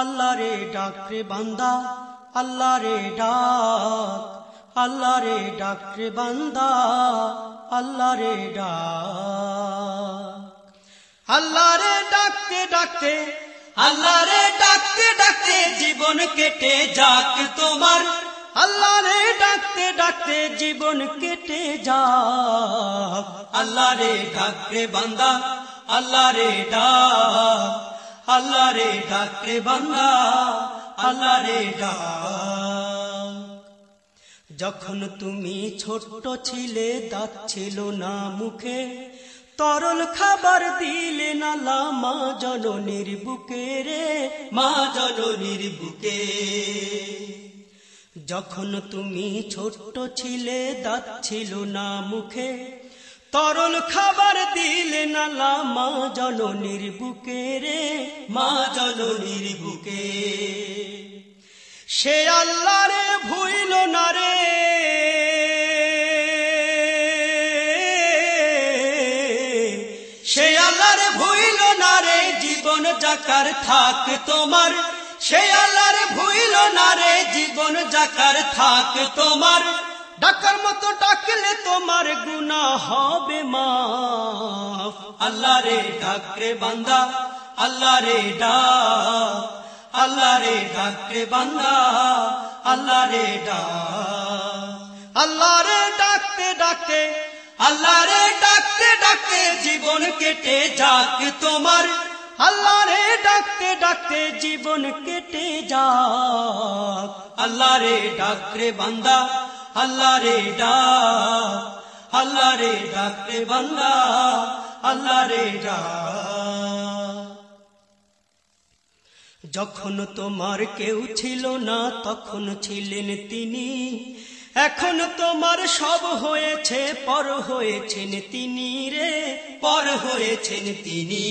আল্লাহ রে ডাক রে বান্দা আল্লাহ রে ডাক আল্লাহ রে ডাক রে বান্দা আল্লাহ রে ডাক। আল্লাহ রে ডাকতে ডাকতে আল্লাহ রে ডাকতে ডাকতে জীবন কেটে যাক তোমার। আল্লাহ রে ডাকতে ডাকতে জীবন কেটে যাক। আল্লাহ রে ডাকতে বান্দা আল্লাহ রে ডাক। আল্লাহ রে ডাকতে বান্দা আল্লাহ রে ডাক। যখন তুমি ছোট্ট ছিলে, দাঁত ছিল না মুখে, তরল খাবার দিলে না মা জননীর বুকে রে, মা জননীর বুকে। যখন তুমি ছোট্ট ছিলে, দাঁত ছিল না মুখে তরল খাবার দিলে নালা, মা জননীর বুকে রে, মা জননীর বুকে। সে আল্লাহ রে ভুইল না রে। সে আল্লাহ রে ভুইল না রে, জীবন জাকার থাক তোমার। সে আল্লাহ রে ভুইল না রে, জীবন জাকার থাক তোমার। ডাকার মতো ডাকলে তোমার গুনা হবে মাফ। আল্লাহ রে ডাক রে বান্দা, আল্লাহ রে ডাক, আল্লাহ রে ডাক রে বান্দা, আল্লাহ রে ডাক। আল্লাহ রে ডাকতে ডাকে আল্লাহ রে ডাকতে ডাকে জীবন কেটে যাক তোমার। আল্লাহ রে ডাকতে ডাকতে জীবন কেটে যাক। আল্লাহ রে ডাক রে বান্দা আল্লাহ রে ডাক আল্লাহ রে ডাক রে বান্দা আল্লাহ রে ডাক। যখন তোমার কেউ ছিল না, তখন ছিলেন তিনি। এখন তোমার সব হয়েছে, পর হয়েছেন তিনি রে, পর হয়েছেন তিনি।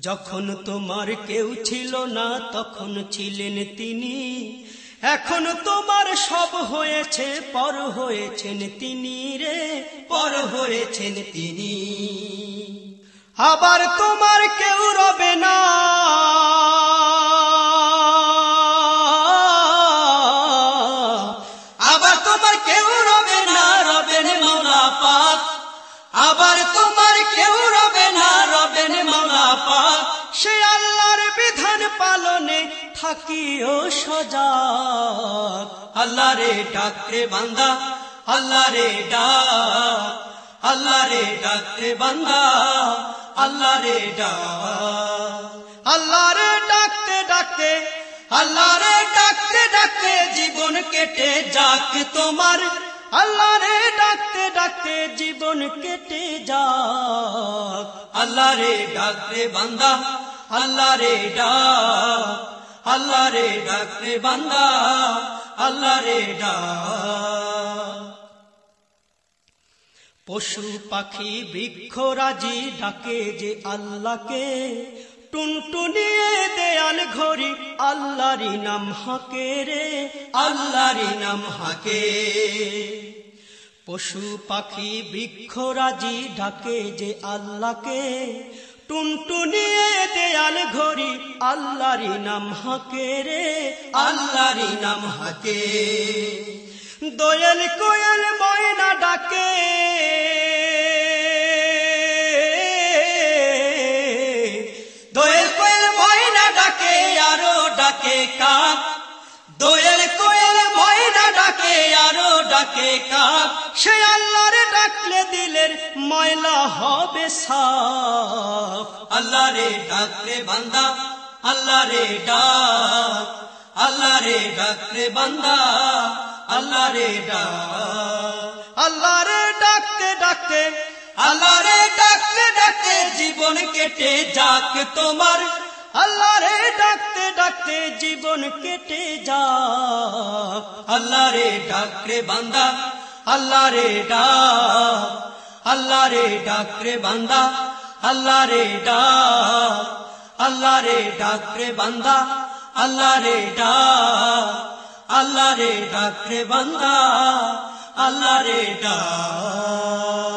যখন তোমার কেউ ছিল না, তখন ছিলেন তিনি। এখন তোমার সব হয়েছে, পর হয়েছেন তিনি রে, পর হয়েছেন তিনি। আবার তোমার কেউ রবে না। আবার তোমার কেউ রবে না, রবেন মৌলা পাক। আবার তোমার কেউ রবে না, রবেন মৌলা পাক। সে আল্লাহর বিধান পালনে থাকিও সজাগ। আল্লাহ রে ডাক বান্দা, আল্লাহ রে ডাক। আল্লাহ রে ডাক বান্দা, আল্লাহ রে ডাক। আল্লাহ রে ডাকতে ডাকতে, আল্লাহ রে ডাকতে ডাকতে জীবন কেটে যাক তোমার। আল্লাহ রে ডাকতে ডাকতে জীবন কেটে যাক। আল্লাহ রে ডাকতে বান্দা, আল্লাহ রে ডাক। আল্লাহ রে ডাকতে বান্দা আল্লাহ রে ডাক পশু পাখি বৃক্ষ রাজি ডাকে যে আল্লাহকে টুনটুনিয়ে দেয়াল ঘড়ি আল্লাহরি নাম হাকে রে আল্লাহরি নাম হাকে। পশু পাখি বৃক্ষ রাজি ডাকে যে আল্লাহকে টুনটুনিয়ে আল্লাহরি নাম হাকে রে আল্লাহরি নাম হাকে। দোয়েল কোয়েল ময়না ডাকে। দোয়েল কোয়েল ময়না ডাকে, আরও ডাকে কাক। দোয়েল কোয়েল ময়না ডাকে, আরও ডাকে কাক। সে আল্লাহর ডাকলে দিলের ময়লা হবে সাফ। আল্লাহ রে ডাকলে বান্দা আল্লাহ রে ডাক আল্লাহ রে ডাকলে বান্দা আল্লাহ রে ডাক আল্লাহ রে ডাকতে ডাকতে আল্লাহ রে ডাকতে ডাকতে জীবন কেটে যাক তোমার আল্লাহ রে ডাকতে ডাকতে জীবন কেটে যাক আল্লাহ রে ডাক রে বান্দা আল্লাহ রে ডাক আল্লাহ রে ডাক রে বান্দা আল্লাহ রে ডাক আল্লাহ রে ডাক রে বান্দা আল্লাহ রে ডাক আল্লাহ রে ডাক রে বান্দা আল্লাহ রে ডাক।